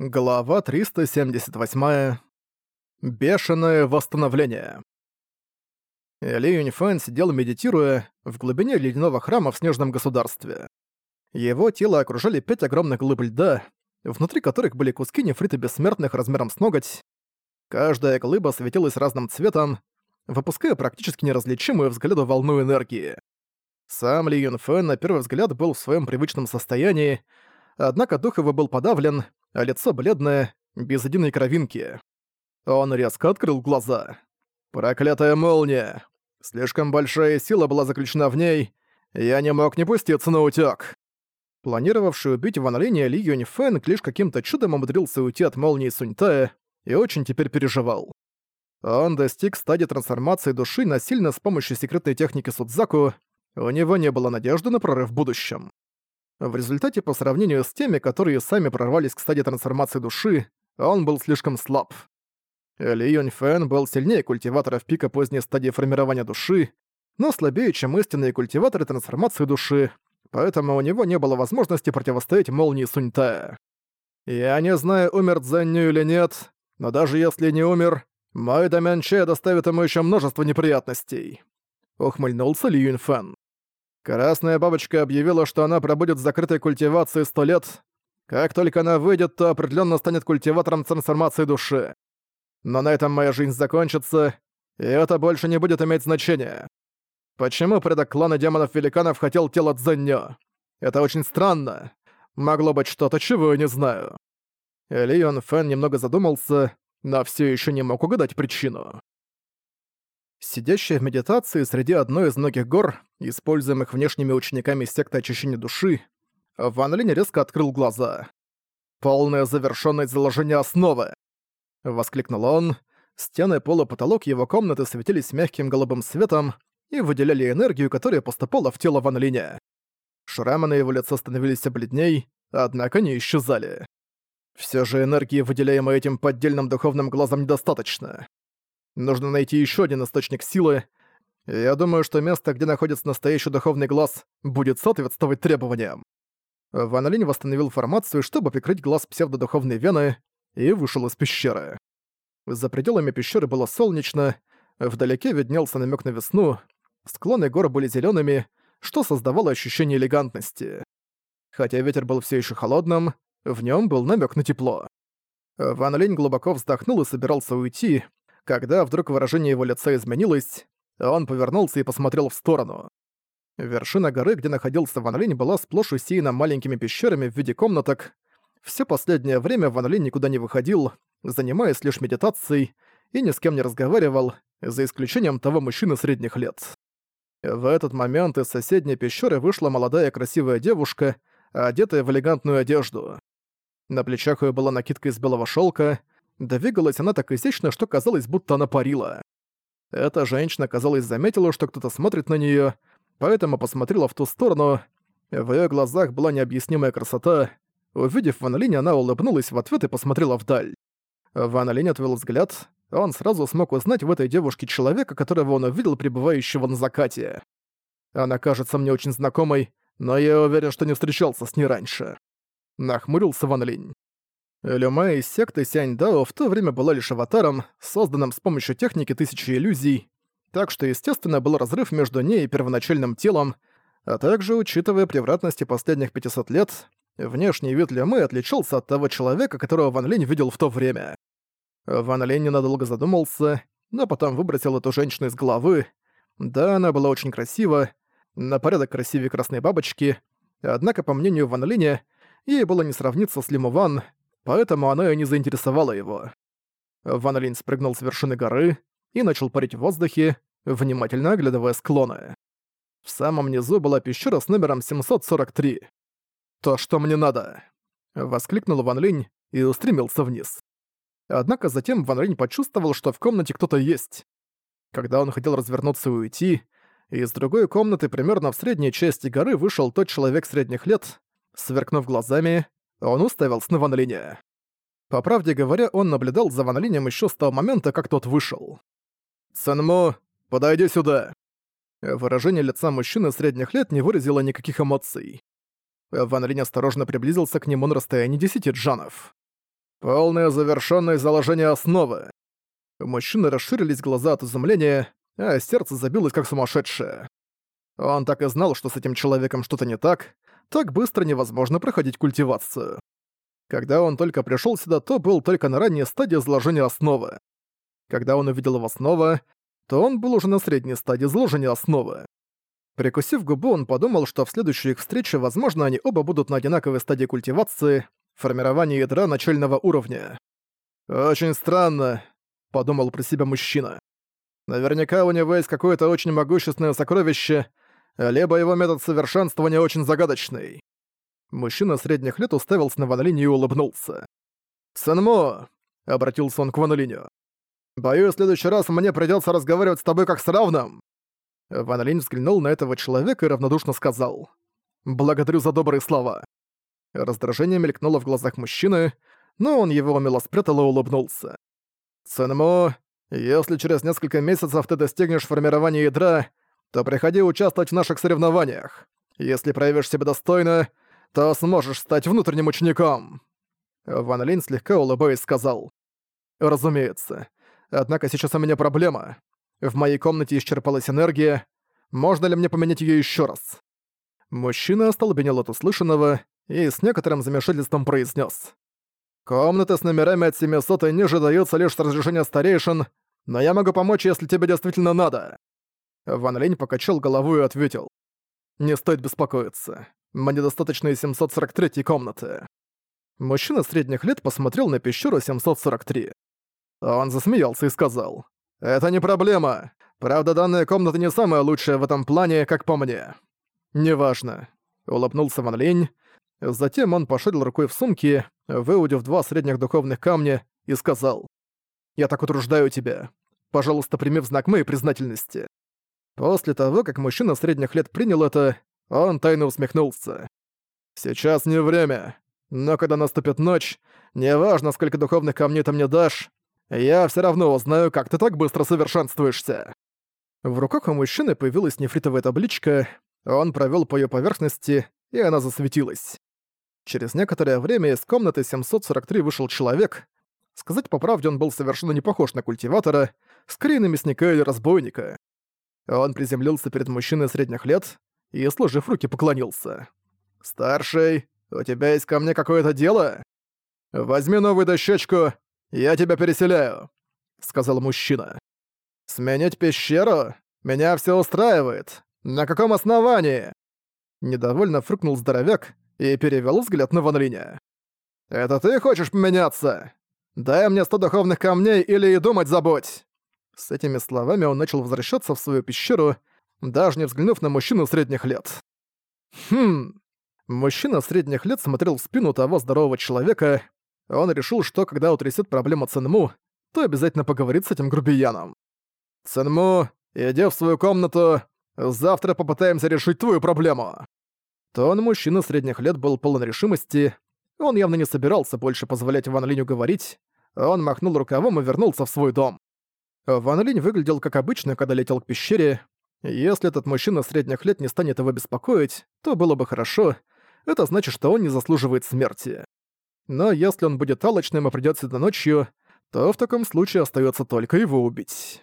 Глава 378. Бешеное восстановление. Ли Юньфэн сидел медитируя в глубине ледяного храма в снежном государстве. Его тело окружали пять огромных глыб льда, внутри которых были куски нефрита бессмертных размером с ноготь. Каждая глыба светилась разным цветом, выпуская практически неразличимую взгляду волну энергии. Сам Ли Юньфэн на первый взгляд был в своем привычном состоянии, однако дух его был подавлен, а лицо бледное, без единой кровинки. Он резко открыл глаза. «Проклятая молния! Слишком большая сила была заключена в ней, я не мог не пуститься на утёк!» Планировавший убить Ван Линя Ли Юнь Фэн лишь каким-то чудом умудрился уйти от молнии Суньтая и очень теперь переживал. Он достиг стадии трансформации души насильно с помощью секретной техники Судзаку, у него не было надежды на прорыв в будущем. В результате, по сравнению с теми, которые сами прорвались к стадии трансформации души, он был слишком слаб. Ли Юнь Фэн был сильнее культиваторов пика поздней стадии формирования души, но слабее, чем истинные культиваторы трансформации души, поэтому у него не было возможности противостоять молнии Суньтая. Я не знаю, умер Цзэнью или нет, но даже если не умер, мой Дамян Че доставит ему еще множество неприятностей. Ухмыльнулся Ли Юнь Фэн. Красная бабочка объявила, что она пробудет в закрытой культивации сто лет. Как только она выйдет, то определенно станет культиватором трансформации души. Но на этом моя жизнь закончится, и это больше не будет иметь значения. Почему предок клана демонов-великанов хотел тело Цзэньо? Это очень странно. Могло быть что-то, чего я не знаю. Лион Фэн немного задумался, но все еще не мог угадать причину. Сидящая в медитации среди одной из многих гор, используемых внешними учениками секты очищения души, Ван Линь резко открыл глаза. «Полная завершенность заложения основы!» Воскликнул он. Стены, пол и потолок его комнаты светились мягким голубым светом и выделяли энергию, которая поступала в тело Ван Линя. Шрамы на его лице становились бледней, однако не исчезали. Все же энергии, выделяемой этим поддельным духовным глазом, недостаточно. Нужно найти еще один источник силы. Я думаю, что место, где находится настоящий духовный глаз, будет соответствовать требованиям. Ван Линь восстановил формацию, чтобы прикрыть глаз псевдодуховной вены, и вышел из пещеры. За пределами пещеры было солнечно, вдалеке виднелся намек на весну, склоны гор были зелеными, что создавало ощущение элегантности. Хотя ветер был все еще холодным, в нем был намек на тепло. Ван Линь глубоко вздохнул и собирался уйти, когда вдруг выражение его лица изменилось, он повернулся и посмотрел в сторону. Вершина горы, где находился Ван Линь, была сплошь усеяна маленькими пещерами в виде комнаток. Все последнее время Ван Линь никуда не выходил, занимаясь лишь медитацией, и ни с кем не разговаривал, за исключением того мужчины средних лет. В этот момент из соседней пещеры вышла молодая красивая девушка, одетая в элегантную одежду. На плечах ее была накидка из белого шелка, Двигалась она так изящно, что казалось, будто она парила. Эта женщина, казалось, заметила, что кто-то смотрит на неё, поэтому посмотрела в ту сторону. В её глазах была необъяснимая красота. Увидев Ван Линь, она улыбнулась в ответ и посмотрела вдаль. Ван Линь отвел взгляд. Он сразу смог узнать в этой девушке человека, которого он увидел пребывающего на закате. Она кажется мне очень знакомой, но я уверен, что не встречался с ней раньше. Нахмурился Ван Линь. Люма из секты Сянь-Дао в то время была лишь аватаром, созданным с помощью техники Тысячи Иллюзий, так что, естественно, был разрыв между ней и первоначальным телом, а также, учитывая превратности последних 500 лет, внешний вид Люмы отличался от того человека, которого Ван Линь видел в то время. Ван Линь ненадолго задумался, но потом выбросил эту женщину из головы. Да, она была очень красива, на порядок красивее красной бабочки, однако, по мнению Ван Линя, ей было не сравниться с Лиму Ван, поэтому она и не заинтересовала его. Ван Линь спрыгнул с вершины горы и начал парить в воздухе, внимательно оглядывая склоны. В самом низу была пещера с номером 743. «То, что мне надо!» — воскликнул Ван Линь и устремился вниз. Однако затем Ван Линь почувствовал, что в комнате кто-то есть. Когда он хотел развернуться и уйти, из другой комнаты примерно в средней части горы вышел тот человек средних лет, сверкнув глазами, он уставился на Ван Линя. По правде говоря, он наблюдал за Ван Линем ещё с того момента, как тот вышел. «Цэнмо, подойди сюда!» Выражение лица мужчины средних лет не выразило никаких эмоций. Ван Линь осторожно приблизился к нему на расстоянии десяти джанов. Полное завершенное заложение основы. У мужчины расширились глаза от изумления, а сердце забилось как сумасшедшее. Он так и знал, что с этим человеком что-то не так, так быстро невозможно проходить культивацию. Когда он только пришел сюда, то был только на ранней стадии заложения основы. Когда он увидел его снова, то он был уже на средней стадии заложения основы. Прикусив губу, он подумал, что в следующей их встрече, возможно, они оба будут на одинаковой стадии культивации, формирования ядра начального уровня. «Очень странно», — подумал про себя мужчина. «Наверняка у него есть какое-то очень могущественное сокровище, либо его метод совершенствования очень загадочный». Мужчина средних лет уставился на Ван и улыбнулся. «Сэнмо!» — обратился он к Ван. «Боюсь, в следующий раз мне придётся разговаривать с тобой как с равным». Ван взглянул на этого человека и равнодушно сказал. «Благодарю за добрые слова». Раздражение мелькнуло в глазах мужчины, но он его умело спрятал и улыбнулся. «Сэнмо, если через несколько месяцев ты достигнешь формирования ядра, то приходи участвовать в наших соревнованиях. Если проявишь себя достойно, то сможешь стать внутренним учеником!» Ван Линь слегка улыбаясь сказал. «Разумеется. Однако сейчас у меня проблема. В моей комнате исчерпалась энергия. Можно ли мне поменять её ещё раз?» Мужчина остолбенел от услышанного и с некоторым замешательством произнес: «Комнаты с номерами от 700 и ниже даются лишь с разрешения старейшин, но я могу помочь, если тебе действительно надо». Ван Линь покачал головой и ответил. «Не стоит беспокоиться. Мне достаточно и 743 комнаты». Мужчина средних лет посмотрел на пещеру 743. Он засмеялся и сказал. «Это не проблема. Правда, данная комната не самая лучшая в этом плане, как по мне». «Неважно», — улыбнулся Ван Линь. Затем он пошарил рукой в сумке, выудив два средних духовных камня, и сказал. «Я так утруждаю тебя. Пожалуйста, прими в знак моей признательности». После того, как мужчина средних лет принял это, он тайно усмехнулся. «Сейчас не время. Но когда наступит ночь, неважно, сколько духовных камней ты мне дашь, я все равно узнаю, как ты так быстро совершенствуешься». В руках у мужчины появилась нефритовая табличка, он провел по ее поверхности, и она засветилась. Через некоторое время из комнаты 743 вышел человек. Сказать по правде, он был совершенно не похож на культиватора, скорее на мясника или разбойника. Он приземлился перед мужчиной средних лет и, сложив руки, поклонился. «Старший, у тебя есть ко мне какое-то дело? Возьми новую дощечку, я тебя переселяю», — сказал мужчина. «Сменить пещеру? Меня все устраивает. На каком основании?» Недовольно фрукнул здоровяк и перевел взгляд на Ван Линя. «Это ты хочешь поменяться? Дай мне сто духовных камней или и думать забудь!» С этими словами он начал возвращаться в свою пещеру, даже не взглянув на мужчину средних лет. Хм. Мужчина средних лет смотрел в спину того здорового человека. Он решил, что когда утрясет проблему Ценму, то обязательно поговорит с этим грубияном. «Ценму, иди в свою комнату. Завтра попытаемся решить твою проблему». Тон мужчины средних лет был полон решимости. Он явно не собирался больше позволять Ван Линю говорить. Он махнул рукавом и вернулся в свой дом. Ван Линь выглядел как обычно, когда летел к пещере. Если этот мужчина средних лет не станет его беспокоить, то было бы хорошо. Это значит, что он не заслуживает смерти. Но если он будет алочным и придёт сюда ночью, то в таком случае остается только его убить.